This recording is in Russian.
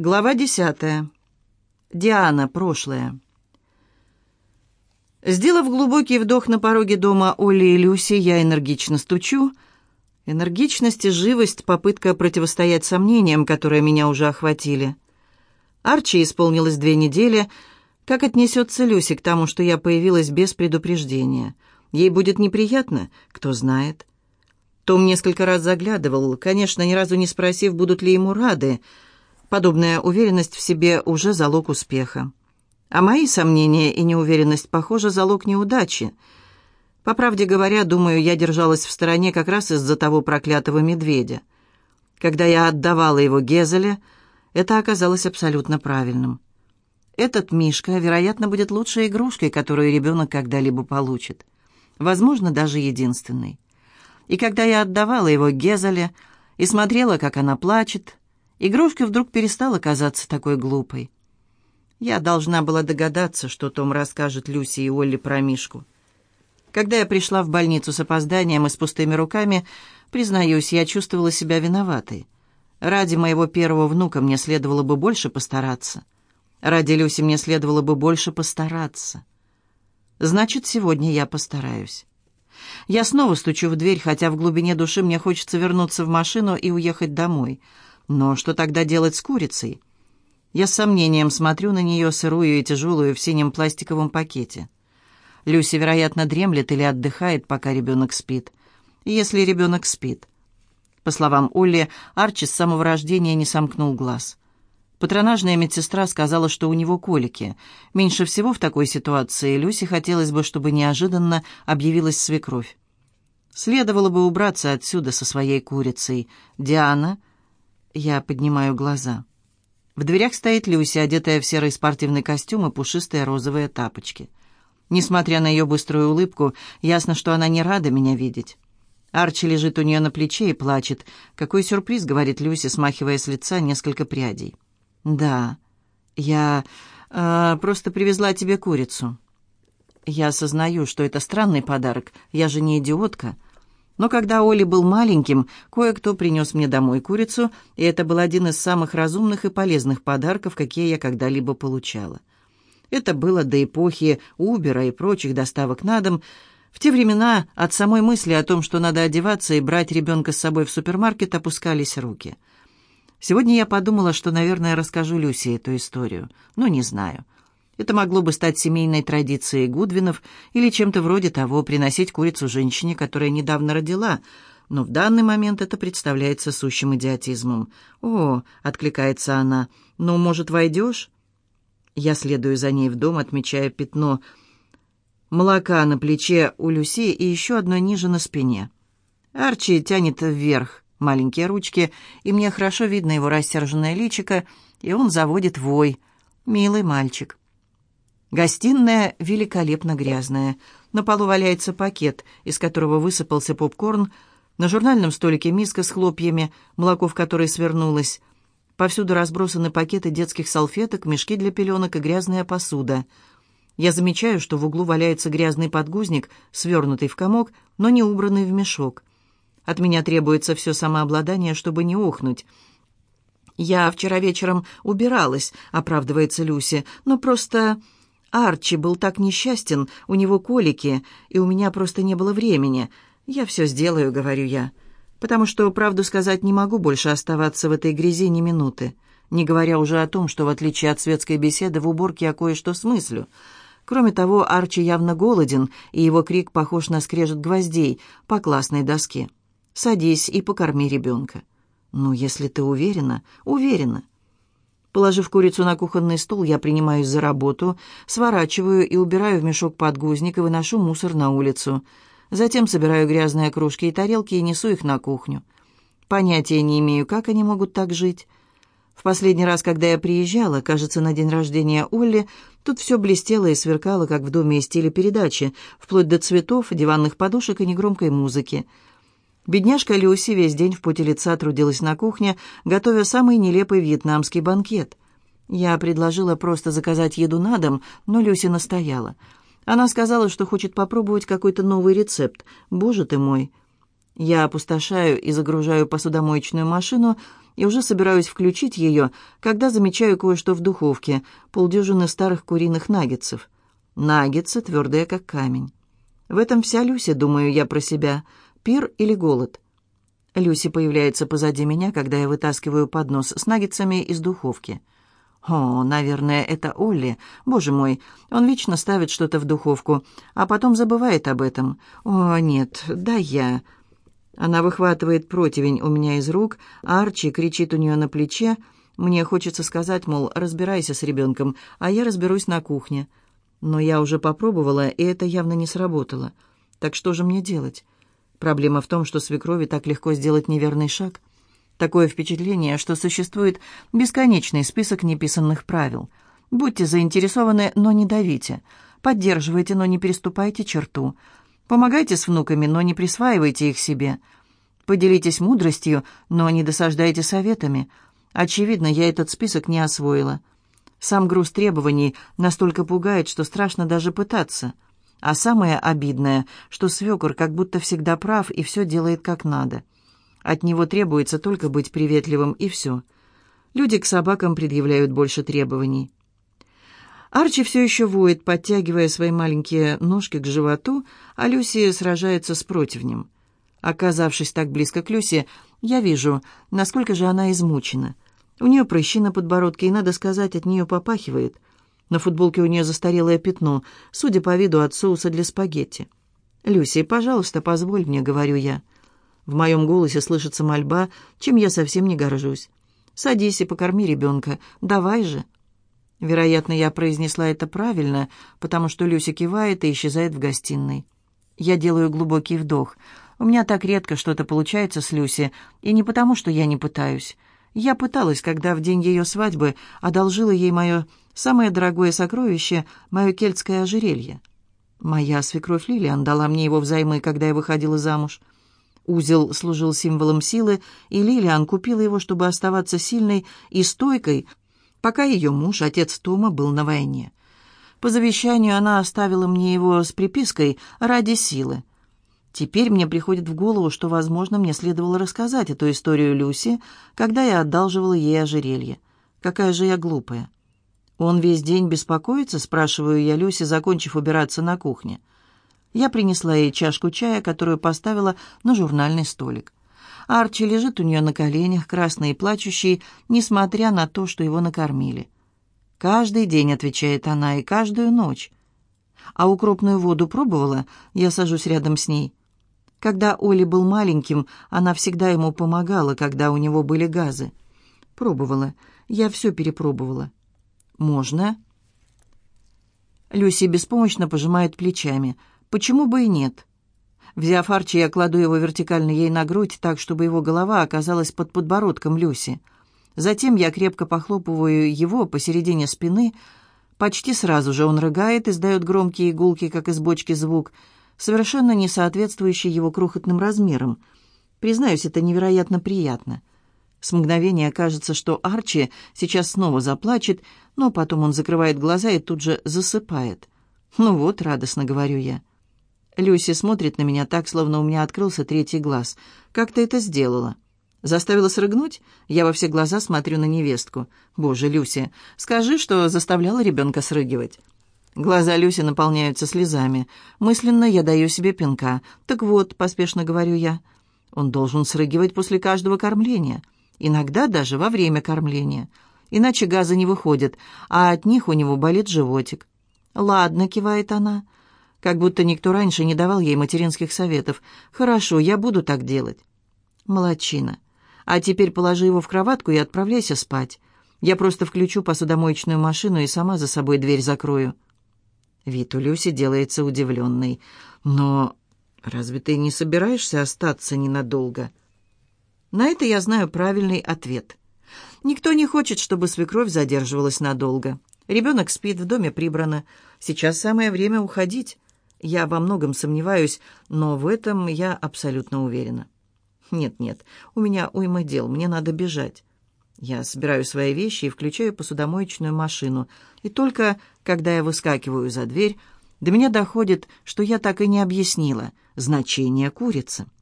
Глава 10. Диана, прошлое. Сделав глубокий вдох на пороге дома Оли и Люси, я энергично стучу. Энергичность и живость — попытка противостоять сомнениям, которые меня уже охватили. Арчи исполнилось две недели. Как отнесется Люси к тому, что я появилась без предупреждения? Ей будет неприятно? Кто знает. Том несколько раз заглядывал, конечно, ни разу не спросив, будут ли ему рады — Подобная уверенность в себе уже залог успеха. А мои сомнения и неуверенность, похоже, залог неудачи. По правде говоря, думаю, я держалась в стороне как раз из-за того проклятого медведя. Когда я отдавала его Гезеле, это оказалось абсолютно правильным. Этот Мишка, вероятно, будет лучшей игрушкой, которую ребенок когда-либо получит. Возможно, даже единственной. И когда я отдавала его Гезеле и смотрела, как она плачет, Игрушка вдруг перестала казаться такой глупой. Я должна была догадаться, что Том расскажет Люси и Олли про Мишку. Когда я пришла в больницу с опозданием и с пустыми руками, признаюсь, я чувствовала себя виноватой. Ради моего первого внука мне следовало бы больше постараться. Ради Люси мне следовало бы больше постараться. Значит, сегодня я постараюсь. Я снова стучу в дверь, хотя в глубине души мне хочется вернуться в машину и уехать домой — но что тогда делать с курицей? Я с сомнением смотрю на нее сырую и тяжелую в синем пластиковом пакете. Люси, вероятно, дремлет или отдыхает, пока ребенок спит. Если ребенок спит. По словам Олли, Арчи с самого рождения не сомкнул глаз. Патронажная медсестра сказала, что у него колики. Меньше всего в такой ситуации Люси хотелось бы, чтобы неожиданно объявилась свекровь. Следовало бы убраться отсюда со своей курицей. Диана я поднимаю глаза. В дверях стоит Люси, одетая в серый спортивный костюм и пушистые розовые тапочки. Несмотря на ее быструю улыбку, ясно, что она не рада меня видеть. Арчи лежит у нее на плече и плачет. «Какой сюрприз», — говорит Люси, смахивая с лица несколько прядей. «Да, я э, просто привезла тебе курицу». «Я осознаю, что это странный подарок. Я же не идиотка». Но когда Оли был маленьким, кое-кто принес мне домой курицу, и это был один из самых разумных и полезных подарков, какие я когда-либо получала. Это было до эпохи Убера и прочих доставок на дом. В те времена от самой мысли о том, что надо одеваться и брать ребенка с собой в супермаркет, опускались руки. Сегодня я подумала, что, наверное, расскажу Люси эту историю, но не знаю. Это могло бы стать семейной традицией Гудвинов или чем-то вроде того, приносить курицу женщине, которая недавно родила. Но в данный момент это представляется сущим идиотизмом. «О», — откликается она, — «ну, может, войдешь?» Я следую за ней в дом, отмечая пятно молока на плече у Люси и еще одно ниже на спине. Арчи тянет вверх маленькие ручки, и мне хорошо видно его рассерженное личико, и он заводит вой. «Милый мальчик». Гостиная великолепно грязная. На полу валяется пакет, из которого высыпался попкорн, на журнальном столике миска с хлопьями, молоко в которой свернулось. Повсюду разбросаны пакеты детских салфеток, мешки для пеленок и грязная посуда. Я замечаю, что в углу валяется грязный подгузник, свернутый в комок, но не убранный в мешок. От меня требуется все самообладание, чтобы не охнуть. «Я вчера вечером убиралась», — оправдывается Люси, — «но просто...» Арчи был так несчастен, у него колики, и у меня просто не было времени. Я все сделаю, говорю я. Потому что, правду сказать, не могу больше оставаться в этой грязи ни минуты. Не говоря уже о том, что, в отличие от светской беседы, в уборке я кое-что смыслю. Кроме того, Арчи явно голоден, и его крик похож на скрежет гвоздей по классной доске. «Садись и покорми ребенка». «Ну, если ты уверена, уверена». Положив курицу на кухонный стол, я принимаюсь за работу, сворачиваю и убираю в мешок подгузник и выношу мусор на улицу. Затем собираю грязные кружки и тарелки и несу их на кухню. Понятия не имею, как они могут так жить. В последний раз, когда я приезжала, кажется, на день рождения Олли, тут все блестело и сверкало, как в доме из телепередачи, вплоть до цветов, диванных подушек и негромкой музыки. Бедняжка Люси весь день в поте лица трудилась на кухне, готовя самый нелепый вьетнамский банкет. Я предложила просто заказать еду на дом, но Люси настояла. Она сказала, что хочет попробовать какой-то новый рецепт. «Боже ты мой!» Я опустошаю и загружаю посудомоечную машину и уже собираюсь включить ее, когда замечаю кое-что в духовке, полдюжины старых куриных наггетсов. Наггетсы твердые, как камень. В этом вся Люся, думаю я про себя пир или голод. Люси появляется позади меня, когда я вытаскиваю поднос с наггетсами из духовки. «О, наверное, это Олли. Боже мой, он вечно ставит что-то в духовку, а потом забывает об этом. О, нет, да я...» Она выхватывает противень у меня из рук, а Арчи кричит у нее на плече. Мне хочется сказать, мол, разбирайся с ребенком, а я разберусь на кухне. Но я уже попробовала, и это явно не сработало. Так что же мне делать? Проблема в том, что свекрови так легко сделать неверный шаг. Такое впечатление, что существует бесконечный список неписанных правил. Будьте заинтересованы, но не давите. Поддерживайте, но не переступайте черту. Помогайте с внуками, но не присваивайте их себе. Поделитесь мудростью, но не досаждайте советами. Очевидно, я этот список не освоила. Сам груз требований настолько пугает, что страшно даже пытаться – а самое обидное, что свекор как будто всегда прав и все делает как надо. От него требуется только быть приветливым, и все. Люди к собакам предъявляют больше требований. Арчи все еще воет, подтягивая свои маленькие ножки к животу, а Люси сражается с противнем. Оказавшись так близко к Люси, я вижу, насколько же она измучена. У нее прыщи на подбородке, и, надо сказать, от нее попахивает – на футболке у нее застарелое пятно, судя по виду от соуса для спагетти. «Люси, пожалуйста, позволь мне», — говорю я. В моем голосе слышится мольба, чем я совсем не горжусь. «Садись и покорми ребенка. Давай же». Вероятно, я произнесла это правильно, потому что Люся кивает и исчезает в гостиной. Я делаю глубокий вдох. У меня так редко что-то получается с Люси, и не потому, что я не пытаюсь. Я пыталась, когда в день ее свадьбы одолжила ей мое самое дорогое сокровище, мое кельтское ожерелье. Моя свекровь Лилиан дала мне его взаймы, когда я выходила замуж. Узел служил символом силы, и Лилиан купила его, чтобы оставаться сильной и стойкой, пока ее муж, отец Тома, был на войне. По завещанию она оставила мне его с припиской «ради силы». Теперь мне приходит в голову, что, возможно, мне следовало рассказать эту историю Люси, когда я одалживала ей ожерелье. Какая же я глупая. «Он весь день беспокоится?» — спрашиваю я Люси, закончив убираться на кухне. Я принесла ей чашку чая, которую поставила на журнальный столик. Арчи лежит у нее на коленях, красный и плачущий, несмотря на то, что его накормили. «Каждый день», — отвечает она, — «и каждую ночь». «А укропную воду пробовала?» Я сажусь рядом с ней. Когда Оли был маленьким, она всегда ему помогала, когда у него были газы. Пробовала. Я все перепробовала. «Можно?» Люси беспомощно пожимает плечами. «Почему бы и нет?» Взяв Арчи, я кладу его вертикально ей на грудь, так, чтобы его голова оказалась под подбородком Люси. Затем я крепко похлопываю его посередине спины. Почти сразу же он рыгает, издает громкие игулки, как из бочки звук — совершенно не соответствующий его крохотным размерам. Признаюсь, это невероятно приятно. С мгновения кажется, что Арчи сейчас снова заплачет, но потом он закрывает глаза и тут же засыпает. «Ну вот», — радостно говорю я. Люси смотрит на меня так, словно у меня открылся третий глаз. «Как ты это сделала?» «Заставила срыгнуть?» Я во все глаза смотрю на невестку. «Боже, Люси, скажи, что заставляла ребенка срыгивать». Глаза Люси наполняются слезами. Мысленно я даю себе пинка. «Так вот», — поспешно говорю я, — «он должен срыгивать после каждого кормления. Иногда даже во время кормления. Иначе газы не выходят, а от них у него болит животик». «Ладно», — кивает она, — как будто никто раньше не давал ей материнских советов. «Хорошо, я буду так делать». «Молодчина. А теперь положи его в кроватку и отправляйся спать. Я просто включу посудомоечную машину и сама за собой дверь закрою». Вид у Люси делается удивленный. «Но разве ты не собираешься остаться ненадолго?» На это я знаю правильный ответ. Никто не хочет, чтобы свекровь задерживалась надолго. Ребенок спит, в доме прибрано. Сейчас самое время уходить. Я во многом сомневаюсь, но в этом я абсолютно уверена. Нет-нет, у меня уйма дел, мне надо бежать. Я собираю свои вещи и включаю посудомоечную машину. И только когда я выскакиваю за дверь, до меня доходит, что я так и не объяснила значение курицы.